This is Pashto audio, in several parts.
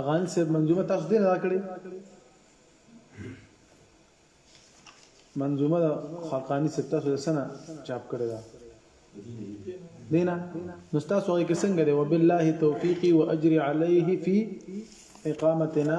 افغان صاحب منظومه تاسو دې نه راکړي منظومه خاقانی صاحب تاسو سره چاپ کړی دا دینا نو تاسو هغه څنګه دی وبالله توفیقی واجر علیه فی اقامتنا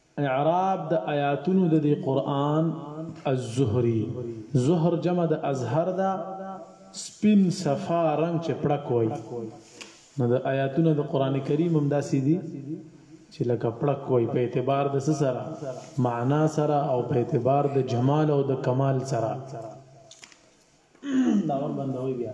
اعراب د آیاتونو د دې قرآن الزهري، زهر جمع د ازهر ده، سپین صفا رنګ چې پړک وایي، نو د آیاتونه د قرآن کریم هم داسې دي چې لکه پړک وایي، په اعتبار د څه سره؟ معنا سره او په اعتبار د جمال او د کمال سره. دا ور بندوي بیا.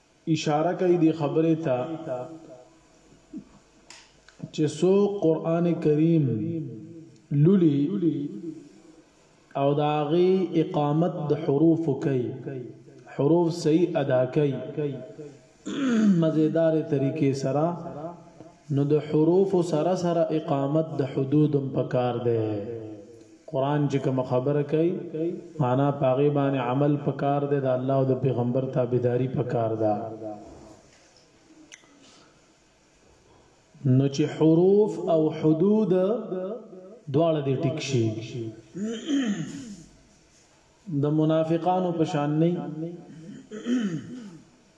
اشاره کوي دې خبرې ته چې سو قران کریم لولي او داغي اقامت د حروف کوي حروف صحیح ادا کوي مزیدار طریقې سره نو د حروفو سره سره اقامت د حدود هم پکار دی قران چې کوم خبره کوي معنا پاغه باندې عمل پکار دی د الله او د پیغمبر تابعداري پکار ده نو چې حروف او حدود دواړه دې ټیک شي د منافقانو په شان نه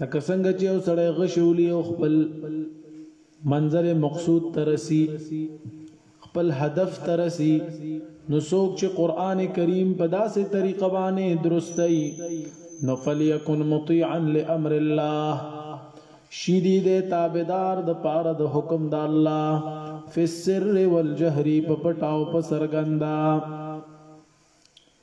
لکه څنګه چې یو سړی غشی ولي او خپل منظر مقصود ترسي خپل هدف ترسي نو څوک چې قران کریم په داسې طریقه باندې درستای نو فلیکن مطیعا لامر الله شیدی دې تابعدار د پاره د حکم د الله فسر والجهری په پټاو په سرګندا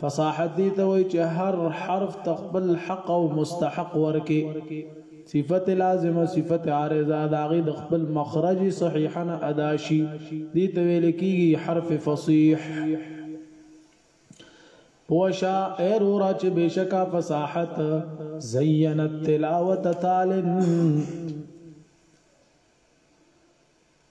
فصاحت دي ته وایي چې هر حرف ته خپل حق او مستحق ورکي صفت لازمه صفت عارضه د هغې د خپل مخرج صحیحا ادا شي دې ته ویل کېږي حرف فصیح پوشا اے رورا چې بشکا فصاحت زینت تلاوت تالن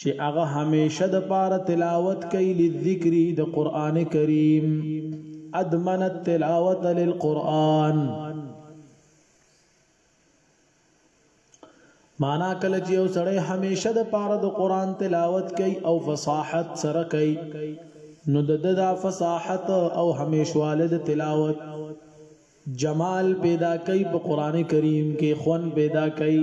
چې هغه همېشه د پاره تلاوت کوي للذکر د قران کریم ادمن التلاوه للقران معنا کله چې یو سړی همیشه د پاره د قران تلاوت کوي او فصاحت سره کوي نو د د فصاحت او همیشواله د تلاوت جمال پیدا کوي په قران کریم کې خون پیدا کوي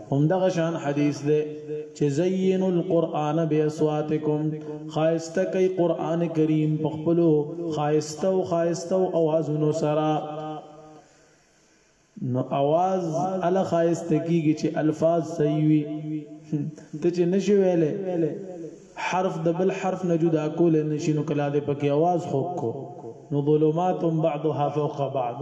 هم دغه شان حدیث دی چې زینوا القرآن باصواتکم خایسته کوي قرآن کریم په خپل خایسته او خایسته او اوازونو سره نو اواز ال خایسته کیږي چې الفاظ صحیح وي ته چې نشي ویلې حرف د بل حرف نه جدا کول نشي نو کله دې پکې اواز خوک کو نو ظلمات بعضها فوق بعض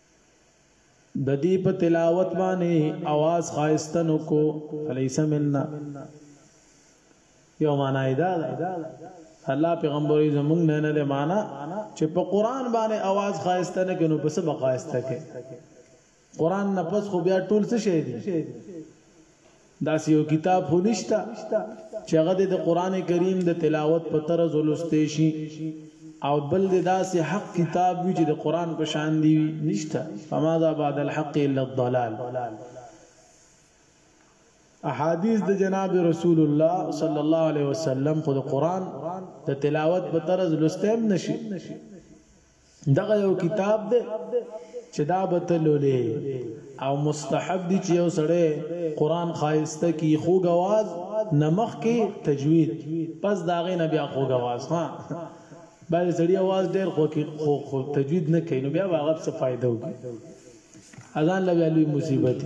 ددی په تلاوت باندې اواز خایسته نو کو فلیس مننا یو معنا ایدا الله پیغمبري زمونږ نه نه ده معنا چې په قران باندې आवाज خایسته نه کینو پس به خایسته کې قران نه پس خو بیا ټول څه شي دي داسې یو کتاب خو نشته چې هغه د قران کریم د تلاوت په طرز ولستې شي او بل د داسې حق کتاب وی چې د قران په شان دی نشته فماذا بعد الحق الا الضلال احادیث د جناب رسول الله صلی الله علیه وسلم خو د قران د تلاوت په طرز لستیم نشي دغه یو کتاب دی چې دا به ته لولې او مستحب دي چې یو سړی قرآن ښایسته کړي خوږ اواز نه مخکې تجوید پس د هغې نه بیا خوږ اواز ها بعضې سړي اواز ډېر خو تجوید نه کوي نو بیا به هغه څه فایده وکړي اذان له بیا لوی مصیبت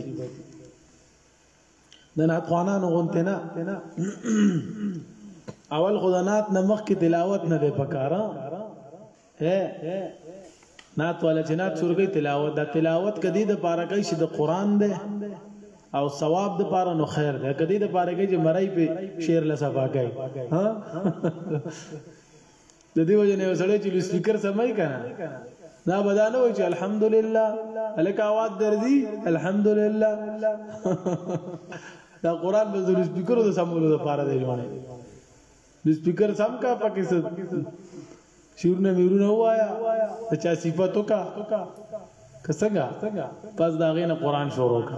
د ناتخوانانو غونته نه اول خدانات نه مخ کې تلاوت نه دی پکاره نات والا چې نات شروع کوي تلاوت دا تلاوت کدی د پاره کوي چې د قران دی او ثواب د پاره نو خیر دی کدی د پاره کوي چې مړی په شعر لصفا کوي ها د دې وجه نه یو سړی چې سپیکر سمای کنه دا به دا نه وای چې الحمدلله الک आवाज درځي الحمدلله دا قران به د سپیکر د سمولو لپاره دی جوړه د سپیکر سم کا پکې څه شیرونه میرونه وایا چا صفاتو کا کسنګا پس دا غینه قران شروع کا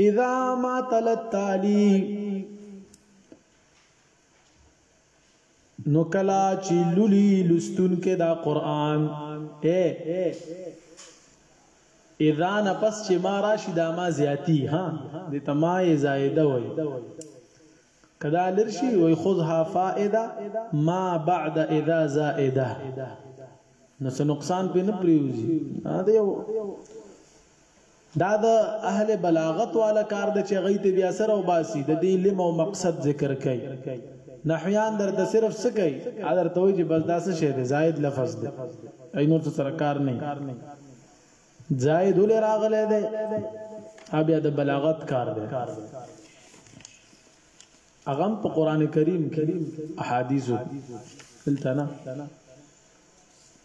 اذا ما تل التالي نو کلا چې لولي لستون کې دا قران اے اذا نفس چې ما راشي دا ما زیاتی ها د تمای زائده وای کدا لرشي وای خذها فائده ما بعد اذا زائده نو څه نقصان په نه پریوزي دا یو دا د اهل بلاغت والا کار دی چې هغه ته بیا سره وباسي د دې علم او مقصد ذکر کوي نحویان درته صرف څه کوي ا درته وایي چې بس دا څه شی دی زائد لفظ دی اي نور څه سره کار نه زائد ول راغله دی ا بیا د بلاغت کار دی اغم په قران کریم کې احادیث دلته نه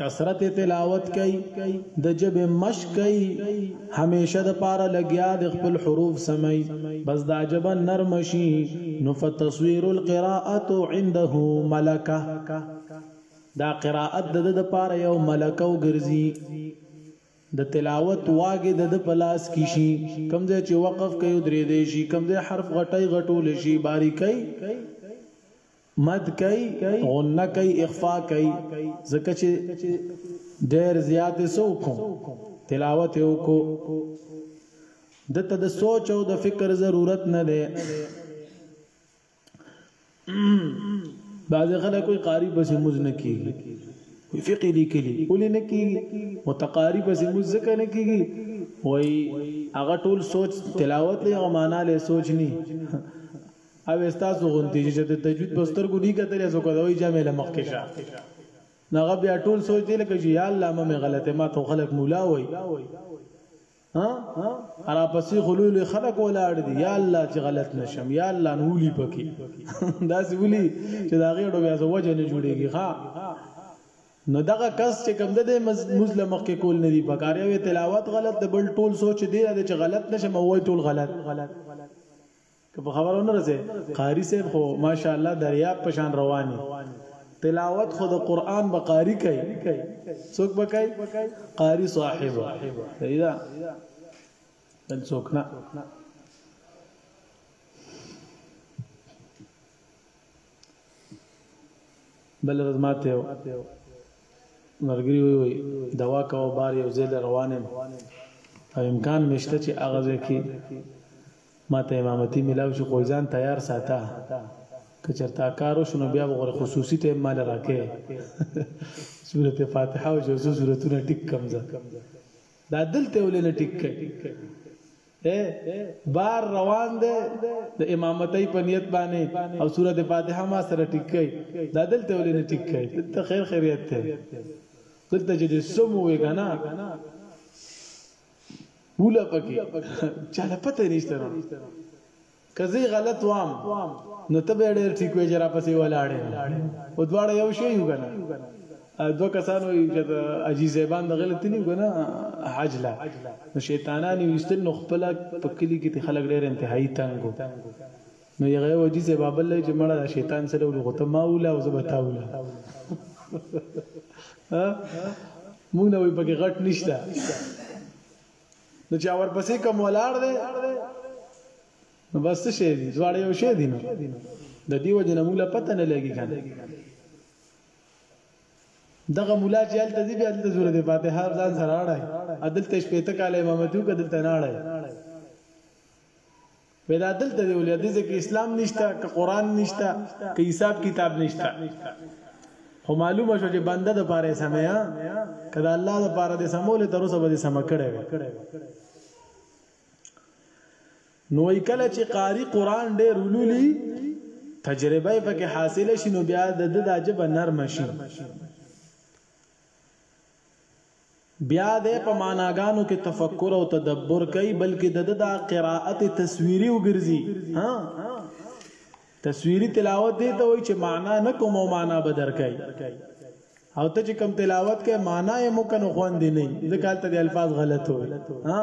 کثرت تلاوت کوي د جبه مشق کوي همیشه د پاره لګیا د خپل حروف سمي بس دا جبه نرم شي نو فتصویر القراءه عنده ملکه دا قراءت د د پاره یو ملکه وګرځي د تلاوت واګه د د پلاس کی شي کمزې چې وقف کوي درې دی شي کمزې حرف غټي غټول شي باریکي مد کوي غنه کوي اخفاء کوي ځکه چې ډېر زیات سوکو تلاوت وکړو د ته د سوچ او د فکر ضرورت نه ده بعض خلک کوئی قاری بس موز نه کیږي وی فقې لیکلي ولې نه کیږي متقاری بس موز ځکه نه کیږي وای هغه ټول سوچ تلاوت له معنا له سوچ نه او استاسو غونتی چې د تجوید په سترګو نه کتلې سو کوي جامې له مخ کې شه نغه بیا ټول سوچ دی لکه چې یا الله مې غلطه ما ته خلک مولا وای ها ارا پسې خلول خلک ولاړ دي یا الله چې غلط نشم یا الله نولی پکې دا سی ولي چې دا غیړو بیا زوجه نه جوړيږي ها نو دغه کس چې کوم د مسلم مخ کې کول نه دی پکاره وي تلاوت غلط د بل ټول سوچ دی چې غلط نشم وای ټول غلط غلط که په خبره ونه رسې قاری صاحب خو ماشاءالله دریاب په شان روان یې تلاوت خو د قران به قاری کوي څوک به کوي قاری صاحب صحیح ده بل څوک نه بل ورځ ماته یو مرګري وي وي دوا کاو بار یو ځل روانم او امکان مشته چې اغازه کې ماته امامتی ملاو شی خو ځان تیار ساته که چرتا کار وشو نو بیا به غره خصوصی ټیم مال راکه سورت فاتحه او جزو سورتونه ټیک کم زه دا دلته ولې نه ټیک کړي بار روان دی د امامتۍ په نیت باندې او سورته فاتحه ما سره ټیک کړي دا دلته ولې نه ټیک کړي دلته خیر خیریت ته دلته چې سمو وي کنه بوله پکې چاله پته نشته نو کزي غلط وام نو ته به ډېر ټیک وې جرا پسې ولاړې او دواړه یو شی یو کنه دو کسانو چې اجي زیبان د غلط نیو کنه حج لا نو شیطانان یو استل نو خپل په کلی کې خلک ډېر انتهایی تنګو نو یغه وجی زه بابل لای چې مړه دا شیطان سره ولې غوته ما ولا او زبتا ولا ها مونږ نه وي پکې غټ نشته نو چا ورپسې کوم ولاړ دی نو بس څه شي دي دواړه یو شي دي نو د دې وجه نه مولا پته نه لګي کنه دغه مولا چې هلته دی بیا دلته سورته فاتحه ځان سره اړای عدل تش پېته کاله امامتو کدل تناړای پیدا دلته دی ولې دې کې اسلام نشته که قران نشته که حساب کتاب نشته خو معلومه شو چې بنده د پاره سمیا کله الله د پاره د سمول تر اوسه به سم کړي نو کله چې قاری قران ډېر ولولي تجربه یې پکې حاصله شي نو بیا د د عجب نرم شي بیا دی په معناګانو کې تفکر او تدبر کوي بلکې د ده دا قرائت تصویري وګرځي ها تصویري تلاوت دی ته وایي چې معنا نه کوم او معنا به درکای او ته چې کوم تلاوت کې معنا یې ممکن خوند نه ځکه ته د الفاظ غلط وي ها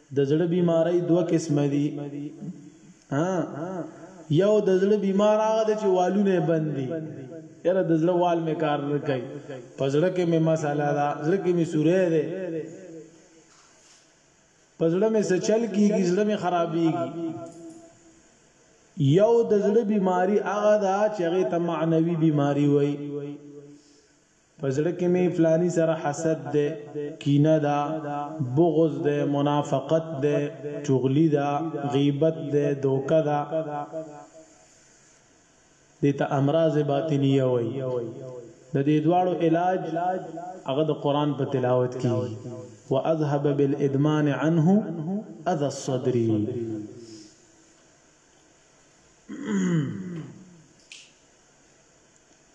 د زړه بیماری دوه قسمه دي ها یو د زړه بیمار هغه دی چې والونه بند دي یره د زړه وال مې کار نه کوي په زړه کې مې مساله ده زړه کې مې سورې ده په زړه مې څه چل کیږي زړه مې خرابېږي یو د زړه بیماری هغه ده چې هغه ته معنوي بیماری وایي په زړه کې مې فلاني سره حسد دی، کینه ده، بغض دی، منافقت دی، چغلي ده، غیبت دی، دوکه ده، دې ته امراض باطنیه وایي، د دې دواړو علاج هغه د قرآن په تلاوت کېږي، واذهب بالادمان عنه اذی الصدر.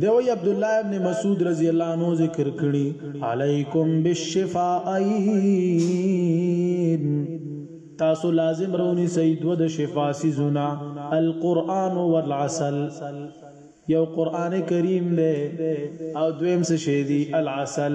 دی وایي عبدالله ابن مسعود رضی الله عنه ذکر کړي علیکم بالشفائین تاسو لازم رونی سید و د شفا سیزونا القرآن والعسل یو قرآن کریم دے او دویم سے شیدی العسل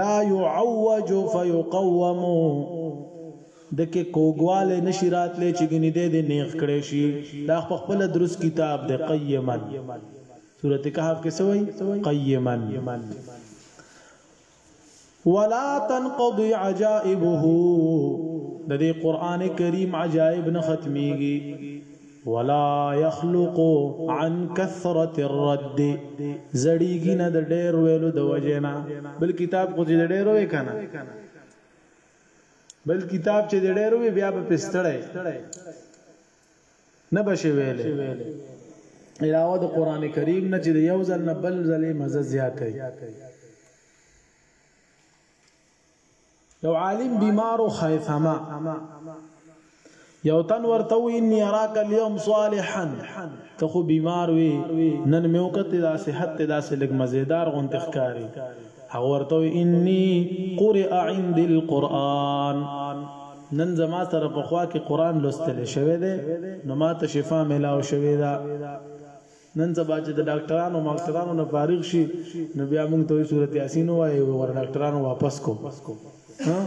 لا يعوج فيقوم دکې کوګوالی نشي راتلی چې ګني دی دې نېغ کړی شي دا په خپل درست کتاب دی قيما سورت کهف کې سوي قيما ولا تنقضي عجائبه د دې قران کریم عجائب نه ختميږي ولا يخلق عن كثرة الرد زړیږي نه د ډیر ویلو د وجه نه بل کتاب خو دې ډیر وې کنه بل کتاب چې دې ډیر وې بیا په پستړې نه بشي ویلې علاوه د قران کریم نه چې یو ځل نه بل ځلې مزه زیاتې یو عالم بیمارو خیثما یو تن ورته وی انی اراک اليوم صالحا ته خو بیمار وی نن میو کته دا صحت ته دا سلګ مزیدار غون تخکاری هغه ورته وی انی قرئ عند القرآن نن زما سره په خوا کې قرآن لوستل شوی دی نو ما ته شفا ملاو شوی ده نن سبا چې د ډاکټرانو ماکټرانو نه فارغ شي نو بیا موږ ته صورت یاسین وایي ور ډاکټرانو واپس کو ها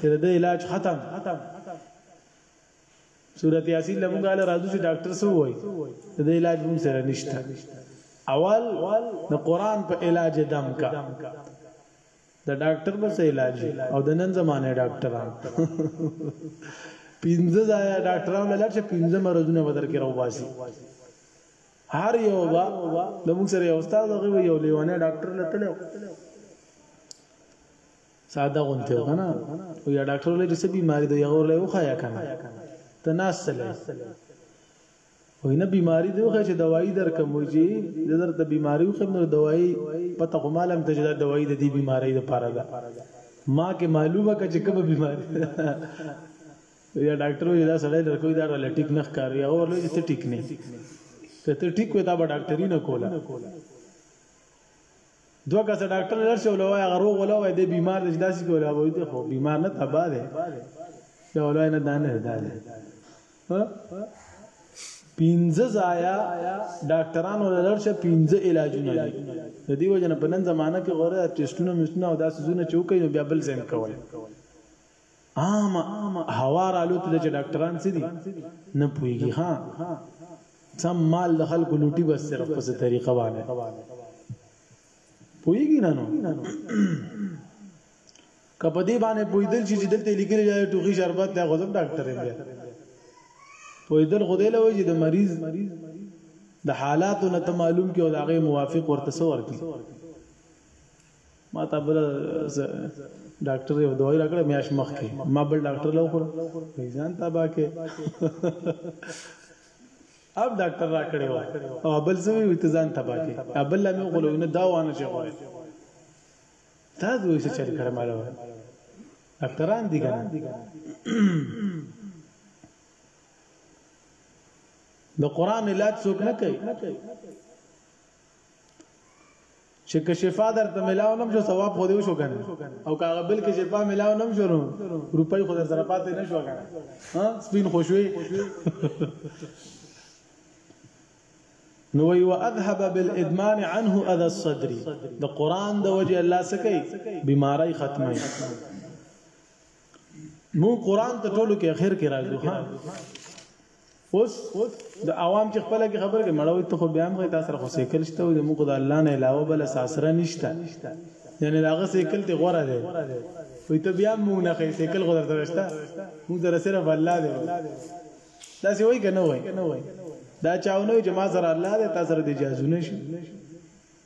چې د علاج ختم صورت یاسین لمونږه له راځو چې ډاکټر سو وای د علاج مون سره نشته اول د قران په علاج دم کا د ډاکټر به څه علاج وي او د نن زمانه ډاکټران پنځه ځای ډاکټران لاله چې پنځه مرزونه بدر کې راوباسي هر یو با د موږ سره یو استاد هغه یو لیوانه ډاکټر لته له ساده غونته وکنه او یا ډاکټر له چې سبي ماری دی هغه له وخایا کنه ته ناس سره وای نه بیماری دی وخه چې دوايي درکم وای چې د درته بیماری وخم نو دوايي پته خو معلوم ته چې دا دوايي د دې بیماری د پاره ده ما کې معلومه کچ کوم بیماری یا ډاکټر وی دا سړی درکوي دا ول ټیک نه ښکار یا ورلو چې ته ټیک نه کته ټیک وې دا به ډاکټری نه کوله دوه کسه ډاکټر لر شي ولوای هغه روغ ولوای دی بیمار دی چې داسې کوي هغه وي خو بیمار نه تبا دی دا ولوای نه دانه دا دی پینځه ځایا ډاکټرانو لر شي پینځه علاجونه دي د دې وجنه په نن زمانہ کې غوړه ټیسټونه مستونه او داسې زونه چوکې نو بیا بل زم کوي عامه هوا رالوتې ده چې ډاکټران څه دي نه پوهېږي ها سم مال د خلکو لوټي بس صرف په څه طریقه باندې پوهېږي نه نو که په دې باندې پوهېدل شي چې دلته لیکل دی ټوخي شربت دی خو زه ډاکټر یم بیا پوهېدل خو دی له وایي چې د مریض د حالاتو نه ته معلوم کې او د هغې موافق ورته څه ورکړي ما ته بل ډاکټر یو دوايي راکړه میاش مخ کې ما بل ډاکټر له خور ځان تبا کې اب ډاکټر را کړی و او بل زوی وي ته ځان تبا کې بل لا مې غولو نه دا وانه چې غوړې تا دوی څه چل کړم علاوه ډاکټران دي کنه د قران علاج څوک نه کوي چې که شفا درته ملاو نم شو ثواب خو دې وشو کنه او که هغه بل کې شفا ملاو نم شو نو روپۍ خو در سره پاتې نه شو کنه ها سپین خوشوي نو وی واذهب بالادمان عنه اذى الصدر د قران د وجه الله سکی بیماری ختمه مو قران ته ټولو کې اخر کې راځو ها اوس د عوام چې خپل کې خبر کې مړوي ته خو بیا هم تاسو سره خو سیکل شته او موږ د الله نه علاوه بل ساسره نشته یعنی داغه سیکل ته غوړه دی وي ته بیا موږ نه خې سیکل غوړه درشته موږ در سره الله دی دا سی وای کنه وای دا چاونه چې ما سره الله دی تاسو سره د اجازه نشي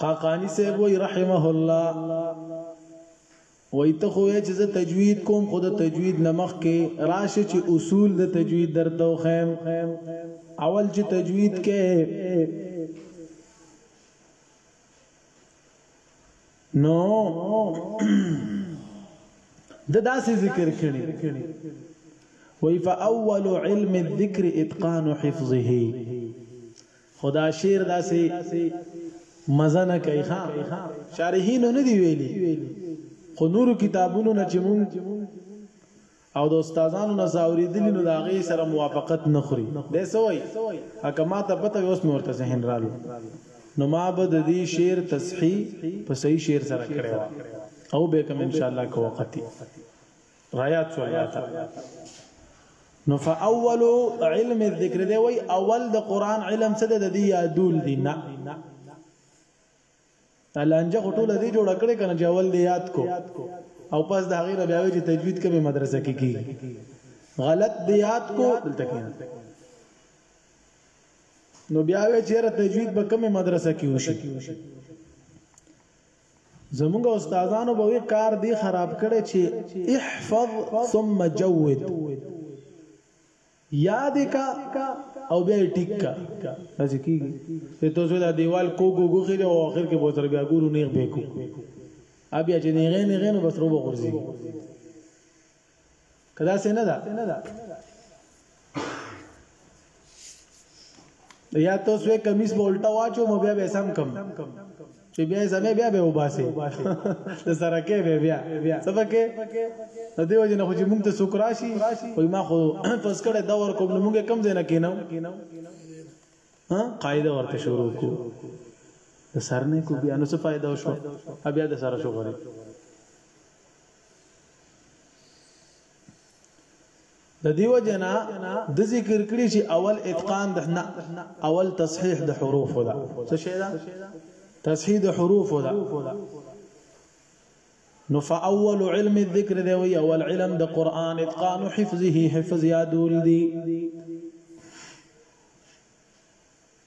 خاقانی صاحب وی رحمه الله وی ته خو چې زه تجوید کوم خو د تجوید نمخ کې راشه چې اصول د تجوید درته وخم اول چې تجوید کې نو د داسې ذکر کړي وی فاول علم الذکر اتقان حفظه خو دا شعر داسې مزه نه کوي ښا شارحینو نه دی ویلي خو نورو کتابونو نه چې مونږ او د استادانو نه زاوریدلی نو دا غي سره موافقت نه خوري د سوي اګه ما ته پته اوس مې ورته ذهن رالو نو ما به د دې شعر تصحیح په صحیح شعر سره کړو او به کوم ان شاء الله کو وخت غیات الله تعالی نو فاول علم الذکر دی وای اول د قران علم څه د دی یادول دی نه تلانجه غټول دی جوړ کړي کنه چې اول دی یاد کو او پس د غیر بیا وی چې تجوید کوي مدرسه کې کی غلط دی یاد کو دلته کې نو بیا وی چې تجوید به کومه مدرسه کې وشي زمونږ استادانو به وی کار دی خراب کړي چې احفظ ثم جود یاد کا او بیا ټیک کا راځي کیږي ته تاسو دا دیوال کو کو کو خې او اخر کې بوتر بیا ګورو نه به کو ابیا چې نه غې نه غې نو بس روبو غورځي که داسې نه ده یا ته سوې کمیس به الټا واچو مو بیا به سم کم چې بیا سمې بیا به وباسي د سره کې به بیا سبکه نو دیو جن خو چې مونږ ته سوک راشي خو ما خو پس کړه دا ور کوم مونږه کم زنه کینو ها قاعده ورته شروع کو د سر نه کو بیا نو څه فائدہ وشو بیا د سره شو غره د دیو جنا د ذکر کړی چې اول اتقان د نه اول تصحیح د حروف ده څه شی ده تصحیح د حروف ده نو فاول علم الذکر دی وی اول علم د قران اتقان حفظه حفظ یادول دی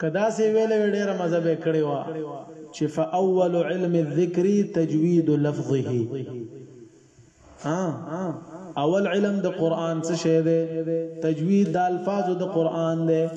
که داسې ویلې وې ډېره مزه به یې کړې وه چې فاول علم الذکر تجوید لفظه اول علم د قران څه شه ده تجوید د الفاظو د قران ده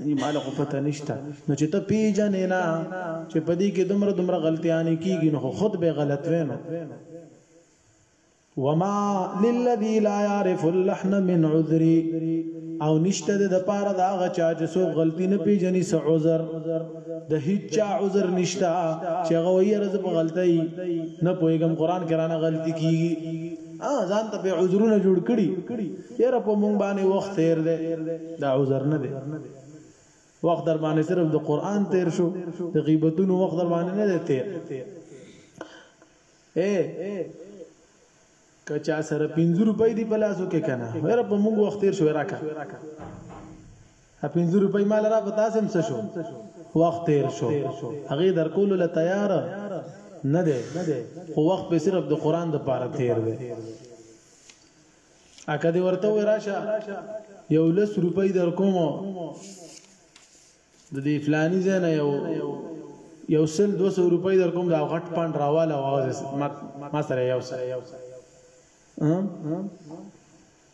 یعنی مال خو پته نشته نو چې ته پیژنې نه چې په دې کې دومره دومره غلطیانې کیږي نو خود به غلط وینو وما للذي لا يعرف اللحن من عذري او نشته د پاره دا غچا چې سو غلطی نه پیژني سو عذر د هیڅ عذر نشته چې غوي رز په غلطي نه پويګم قران کرانه غلطي کیږي ها ځان ته په عذرونه جوړ کړي یره په مونږ باندې وخت تیر دی دا عذر نه دی وخت در باندې صرف د قران تیر شو د غیبتونو وخت در باندې نه دی تیر اے کچا سره 50 روپۍ دی په لاسو کې کنه یره په مونږ وخت تیر شو راکا ا پنځه روپۍ مال را په تاسو هم څه شو وخت تیر شو هغه درکول له تیار نه دی خو وخت په صرف د قران د پاره تیر دی اکه دی ورته وی راشه یو لس روپۍ در کوم د دې فلانی زنه یو یو سل 200 روپۍ در کوم دا غټ پاند راواله واز ما سره یو سره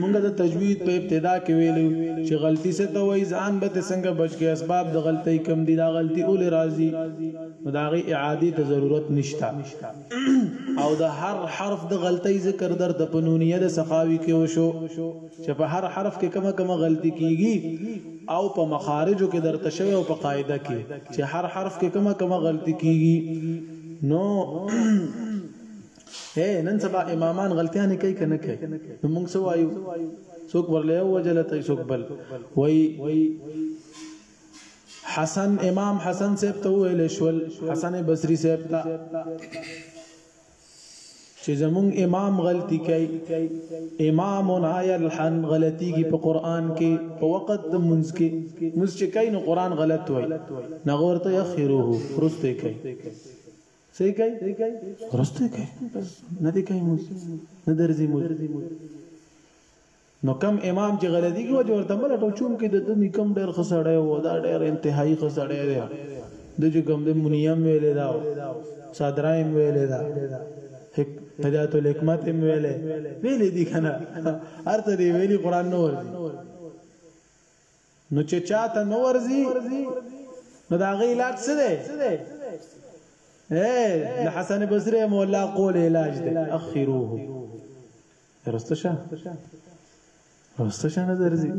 مونږ د تجوید په ابتدا کې ویلو چې غلطي څه ته وایي ځان به څنګه بچ کې اسباب د غلطۍ کم دي دا غلطي اول راځي نو دا غي اعاده ته ضرورت نشته او د هر حرف د غلطۍ ذکر در د پنونیه د سخاوي کې وشو چې په هر حرف کې کمه کمه غلطي کیږي او په مخارجو کې درته شوی او په قاعده کې چې هر حرف کې کمه کمه غلطي کیږي نو هه نن سبا امامان غلطیانې کوي کنه کوي نو موږ څه وایو څوک ورلې وجل ته څوک بل وای حسن امام حسن صاحب ته ویل شول حسن بصری صاحب ته چې زموږ امام غلطي کوي امامنا يلحن غلطي کی په قران کې په وخت د منځ کې منځ چې کوي نو قران غلط وای نغورته يخروه پرسته کوي څه کوي ورسته کوي بس نه دی کوي موږ نه درځي موږ نو کم امام چې غلطي کوي چې ورته مله ټول چوم کې د دني کم ډېر خسړې و دا ډېر انتهایی خسړې دی د چې کم د منیم ویلې دا صدرایم ویلې دا هدایت الحکمت هم ویلې ویلې دي کنه ارته دی ویلي قران نو ورته نو چې چا ته نه ورځي نو دا غي علاج څه دی اے حسن بصری مولا قول علاج دی اخروه درسته شه درسته شه نه درځي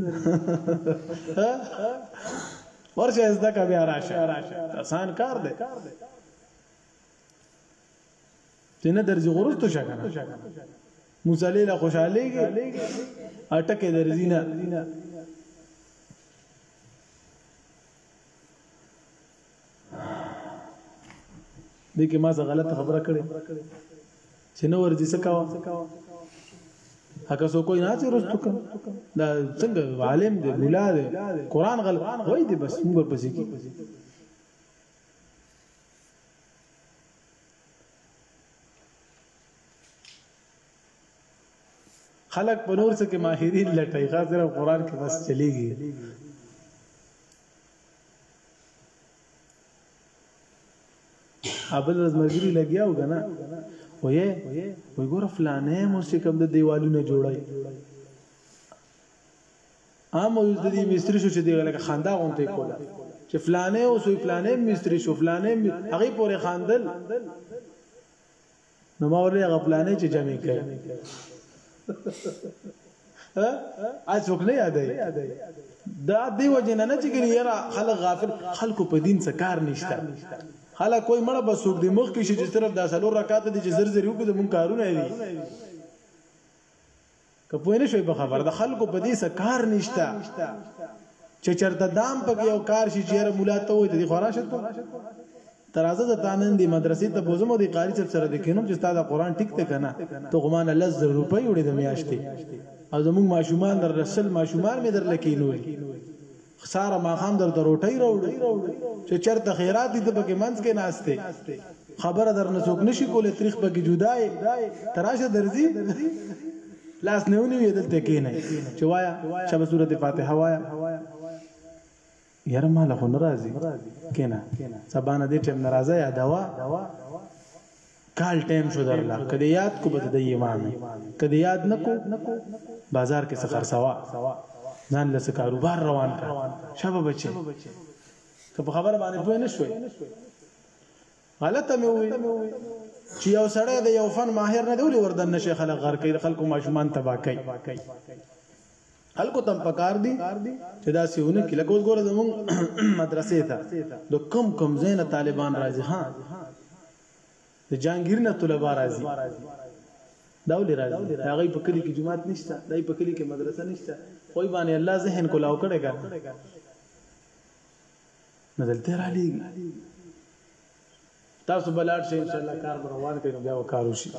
ورشه زده کا بیا راشه آسان کار دی تنه درځي غرستو شه کنه موسی علی له خوشاليږي اټکه درځي نه دې کې ما څه غلط خبره کړې چې نو ورځي څه کاوه هغه سو کوئی نه چې رستو کم دا څنګه عالم دی مولا دی قران غل وای دی بس موږ پسې کې خلق په نور څه کې ماهرین لټي غزر او قران کې بس چلیږي ابل ورځ مرګري لګیا و کنه وې وې ګور فلانه مو چې کوم د دیوالونه جوړای عام او د دې مستری شو چې دغه لکه خندا غونته کوله چې فلانه او سوی فلانه مستری شو فلانه هغه پورې خاندل نو ما ولې هغه فلانه چې جمع کړي ها اڅوک نه یادای دا دی وجه نه چې ګنې یرا خلک غافل خلکو په دین څه کار نشته خلک کوئی مړه بسوک دی مخ کې شي چې صرف دا سلو رکعات دي چې زر زر یو کې زمون کارونه دي که پوه نه شوي په خبره د خلکو په دې څه کار نشته چې چرته دام پکې یو کار شي چې را مولا ته وي د دې خورا شته ترازه د تانن دی مدرسې ته بوزم دی قاری صاحب سره د کینم چې استاد قرآن ټیک ته کنه ته خو مان لز روپۍ وړې د میاشتې او زموږ ماشومان در رسل ماشومان مې در لکینول ساره ماخام در ته روټۍ راوړو چې چرته خیرات دي ته پکې منځ کې ناشته خبره در نسوک نشي کولې تاریخ پکې جدای تراشه درځي لاس نه ونی ویدل ته کې نه چې وایا شب سورته فاتحه وایا یاره مال خو ناراضي کینا سبانه دې ټیم ناراضه یا دوا کال ټایم شو درله که دی یاد کو به ته دی امام یی که دی یاد نه کو بازار کی څه خرڅوه ځان له څه کاروبار روان که شابه بچی که په خبره باندې پوه نه شوی غلطه مې وي چې یو سړی د یو فن ماهر نه دی ولې وردن نشي خلک غر کوي خلکو ماشومان تبا کوي خلکو تم پکار دي چې دا سیونه کې لکه اوس ګوره زموږ مدرسې ته د کم کم زینه طالبان راځي ها د جهانګیر نه طلبا راځي دا ولې راځي دا غي په کلی کې جماعت نشته دای په کلی کې مدرسه نشته خو باندې الله ذهن کولاو کړي کا نزل تیر علی تاسو بلار شي ان شاء الله کار روان کړي بیا وکارو شي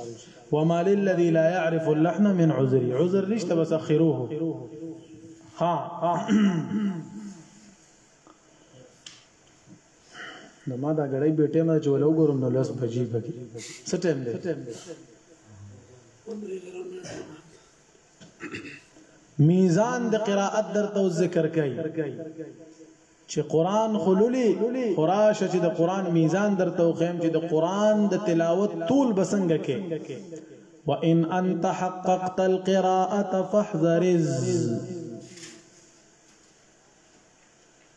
وما للذي لا يعرف اللحن من عذري عذر نشته بس اخروه ها نو ما دا غړی به ټیم چې ولو ګورم نو لس بجې بګي څه ټیم دی میزان د قراءت در تو ذکر کای چې قران خللی خراش چې د قران میزان در تو خیم چې د قران د تلاوت طول بسنګ کې وان انت حققت القراءه فاحذر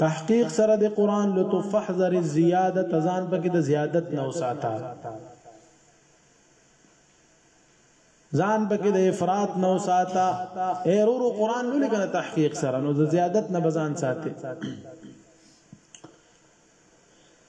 تحقیق سره د قران لطف فحذر الزیاده تزان پکې د زیادت نه وساته ځان پکې د افراط نه وساته ایرورو قران لولې کنه تحقیق سره نو د زیادت نه بزان ساتي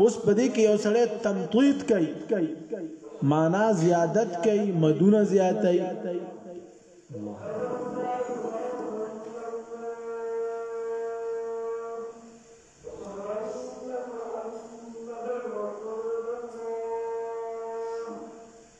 اوس په دې کې یو سړی تمطویت کوي معنا زیادت کوي مدونه زیاتای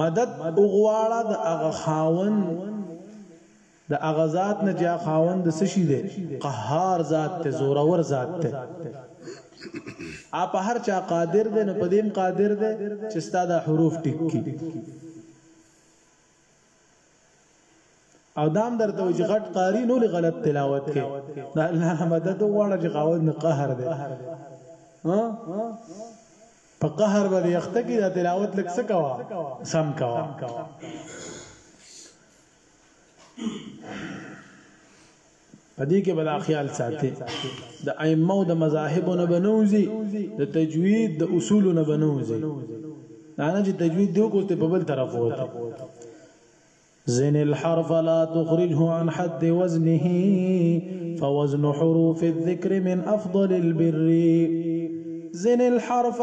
مدد وغواړه د هغه خاوند د هغه ذات نه چې هغه خاوند د څه شي دی؟ قهار ذات دی، زورور ذات دی. آ په هر چا قادر دی نو په دې هم قادر دی چې ستا دا حروف ټیک کړي. او دام درته وي چې غټ قاری نو غلط تلاوت کې د الله نه مدد وغواړه چې خاوند نه قهر دی ها په قهر باندې اخته کې د تلاوت لک څه کوا سم کوا په دې کې به دا خیال ساتي د ائمه او د مذاهبو نه بنوزي د تجوید د اصول نه بنوزي دا نه چې تجوید دیو کوسته په بل طرف وته زن الحرف لا تخرجه عن حد وزنه فوزن حروف الذكر من افضل البر زن الحرف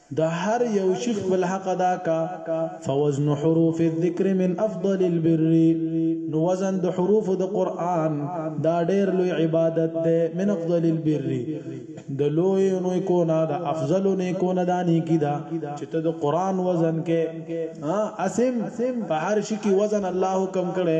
د هر یو شي خپل حق ادا کا فوزن حروف الذکر من افضل البر نو وزن د حروف د قران دا ډیر لوی عبادت ده من افضل البر د لوی نو کو نه د افضل نه کو نه دانی کی دا چې ته د قران وزن کې اسم په هر شي کې وزن الله حکم کړي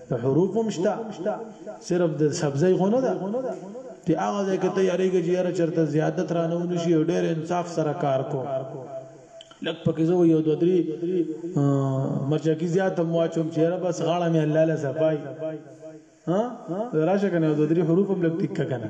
حروف هم شته صرف د سبزی خو نه ده ته هغه ځای کې ته یریږي چې یاره چرته زیادت را نه ونشي او ډېر انصاف سره کار کو لک پکې زو یو دوه درې مرچا کې زیات هم واچوم چې یاره بس غاړه مې الله له صفای ها راشه کنه یو دوه درې حروف هم لک تک کنه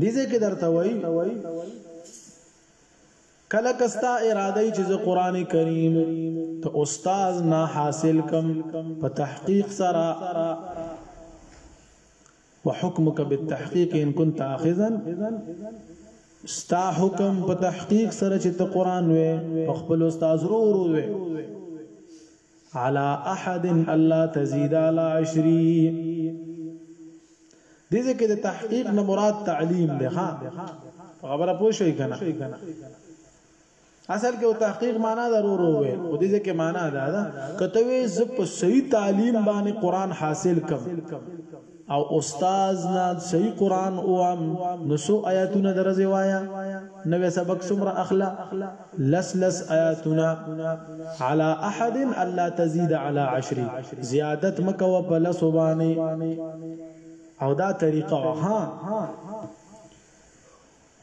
دې ځای کې درته وایي کله کستا اراده چې زه قران کریم ته استاد نه حاصل کم په تحقیق سره وحكمك بالتحقيق ان كنت اخذا ستا حکم په تحقیق سره چې ته قران وې په خپل استاد ورو ورو وې علی احد الله تزيد علی عشری دې ځکه د تحقیق نه مراد تعلیم دی ها خبره پوه شئ کنه اصل کې تحقیق معنا ضرور وي او دې ځکه معنا دا ده کته وي ز په صحیح تعلیم باندې قران حاصل کم او استاد نه صحیح قران اوام نو سو آیاتونه درځي وایا نوې سبق سمره اخلا لس لس آیاتونه على احد الله تزيد على عشر زیادت مکو په لس باندې او دا طریقه ها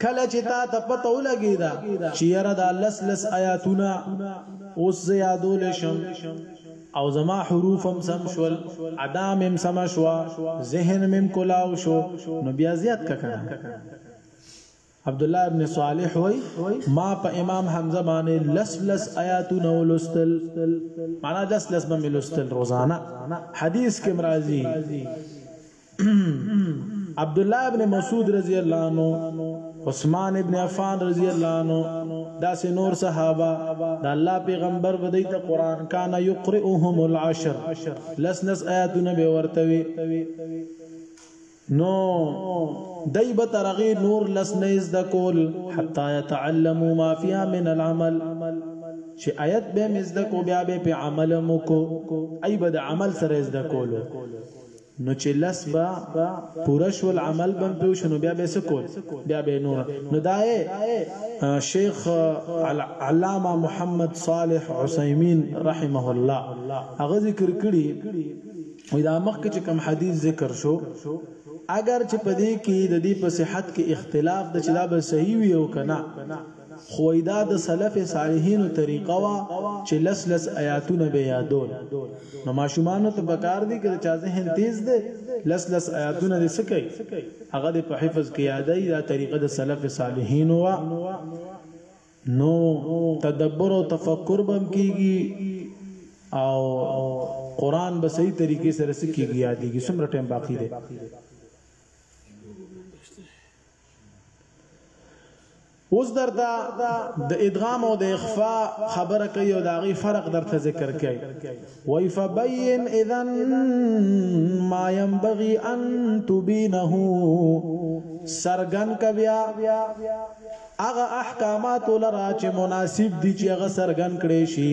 کله چې تا ته پته ولګیدا چې یره دا لس لس آیاتونه اوس زیادول شم او زما حروف هم سم شول ادام هم سم شوا ذهن هم کلاو شو نو بیا زیات ککړه عبد الله ابن صالح وای ما په امام حمزه باندې لس لس آیاتونه ولستل معنا لس لس به ملستل روزانه حدیث کې مرাজি عبدالله ابن مسعود رضی الله عنه عثمان ابن عفان رضی الله عنه دا سه نور صحابه دا الله پیغمبر بدای ته قران کان یقرئهم العشر لس لس آیاتونه به ورتوي نو دای به ترغی نور لس نه از د کول حتا يتعلموا ما فيها من العمل چې آیت به مزد کو بیا به په عمل مو کو ای به د عمل سره زده کولو نو چه لس به پوره شول عمل به پيو شو نو بیا به څه کول بیا به نور نو دا شیخ علامه محمد صالح عثیمین رحمه الله هغه ذکر کړي وي دا مخکې چې کوم حدیث ذکر شو اگر چې پدې کې د دې په صحت کې اختلاف د چې دا به صحیح وي او کنه خو وایي دا د سلف صالحینو طریقه وه چې لس لس آیاتونه به یادول نو ماشومانو ته پکار دي که چا ذهن تیز دی لس لس آیاتونه دې څه کوي هغه دې په حفظ کې یادوي دا طریقه د سلف صالحینو وه نو تدبر او تفکر بم کیږي او قران به صحیح طریقې سره سکیږي یادېږي څومره ټیم باقی دی اوس درته د ادغام او د اخفاء خبره کوي او دا غي فرق درته ذکر کوي وای فبين اذا ما ينبغي ان تبينه سرغن کبیا اغه احکامات لرا چې مناسب دي چې هغه سرغن کړي شي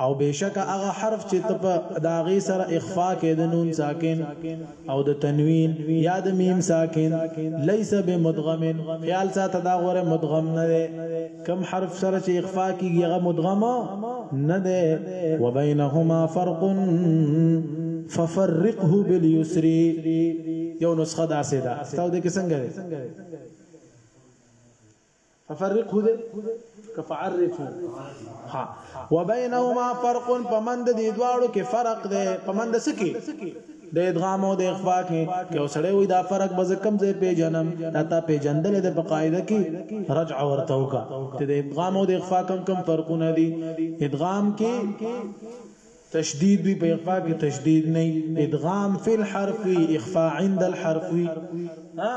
او بېشکه هغه حرف چې ته په د هغې سره اخفا کې د نون ساکن او د تنوین یا د میم ساکن لیس بمدغم خیال ساته دا غوره مدغم نه دی کم حرف سره چې اخفا کېږي هغه مدغم نه دی وبینهما فرق ففرقه باليسر یو نسخه داسې ده تاسو د کې څنګه ففرقه ده كفعرفه ها وبينهما فرق پمند دي دواړو کې فرق ده پمند سکی د ادغام او د اخفاء کې کې وسړې وي دا فرق به کم ځای پیژنم دا تا پیژندل د په قاعده کې رجع ورته وکا چې د ادغام او د اخفاء کم کم فرقونه دي ادغام کې تشدید وی په اخفاء کې تشدید نه ادغام فی الحرف اخفاء عند الحرف ها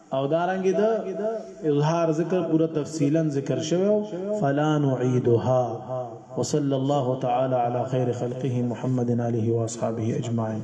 او دارنګ د اظهار ذکر پورا تفصیلا ذکر شوی فلا نعيدها وصلى الله تعالى على خير خلقه محمد عليه واصحابه اجمعين